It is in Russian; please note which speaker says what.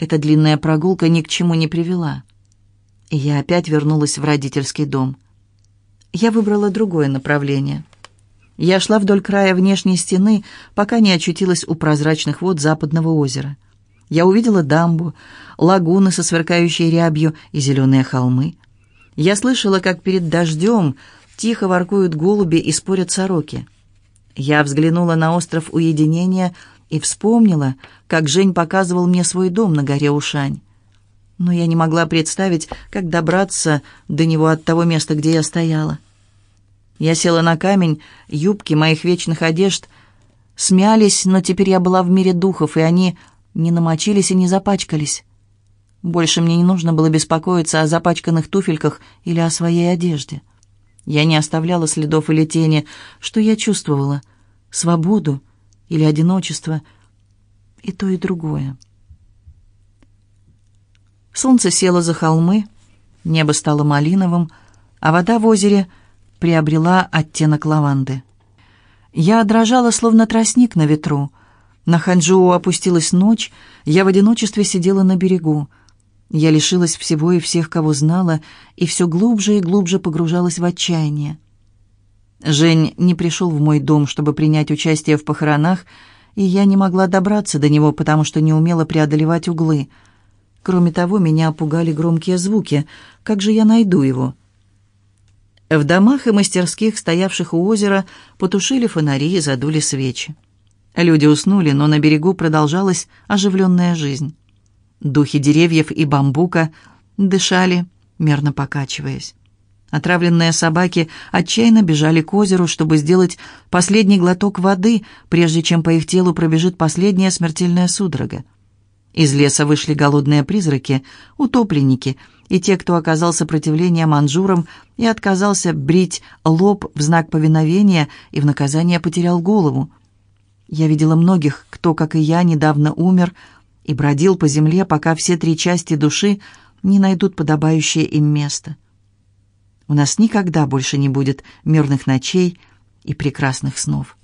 Speaker 1: Эта длинная прогулка ни к чему не привела. И я опять вернулась в родительский дом. Я выбрала другое направление. Я шла вдоль края внешней стены, пока не очутилась у прозрачных вод западного озера. Я увидела дамбу, лагуны со сверкающей рябью и зеленые холмы. Я слышала, как перед дождем тихо воркуют голуби и спорят сороки. Я взглянула на остров уединения и вспомнила, как Жень показывал мне свой дом на горе Ушань. Но я не могла представить, как добраться до него от того места, где я стояла. Я села на камень, юбки моих вечных одежд смялись, но теперь я была в мире духов, и они не намочились и не запачкались. Больше мне не нужно было беспокоиться о запачканных туфельках или о своей одежде. Я не оставляла следов или тени. Что я чувствовала? Свободу или одиночество? И то, и другое. Солнце село за холмы, небо стало малиновым, а вода в озере приобрела оттенок лаванды. Я дрожала, словно тростник на ветру. На Ханчжоу опустилась ночь, я в одиночестве сидела на берегу. Я лишилась всего и всех, кого знала, и все глубже и глубже погружалась в отчаяние. Жень не пришел в мой дом, чтобы принять участие в похоронах, и я не могла добраться до него, потому что не умела преодолевать углы. Кроме того, меня опугали громкие звуки. Как же я найду его? В домах и мастерских, стоявших у озера, потушили фонари и задули свечи. Люди уснули, но на берегу продолжалась оживленная жизнь. Духи деревьев и бамбука дышали, мерно покачиваясь. Отравленные собаки отчаянно бежали к озеру, чтобы сделать последний глоток воды, прежде чем по их телу пробежит последняя смертельная судорога. Из леса вышли голодные призраки, утопленники и те, кто оказал сопротивление манжурам и отказался брить лоб в знак повиновения и в наказание потерял голову. Я видела многих, кто, как и я, недавно умер и бродил по земле, пока все три части души не найдут подобающее им место. У нас никогда больше не будет мирных ночей и прекрасных снов.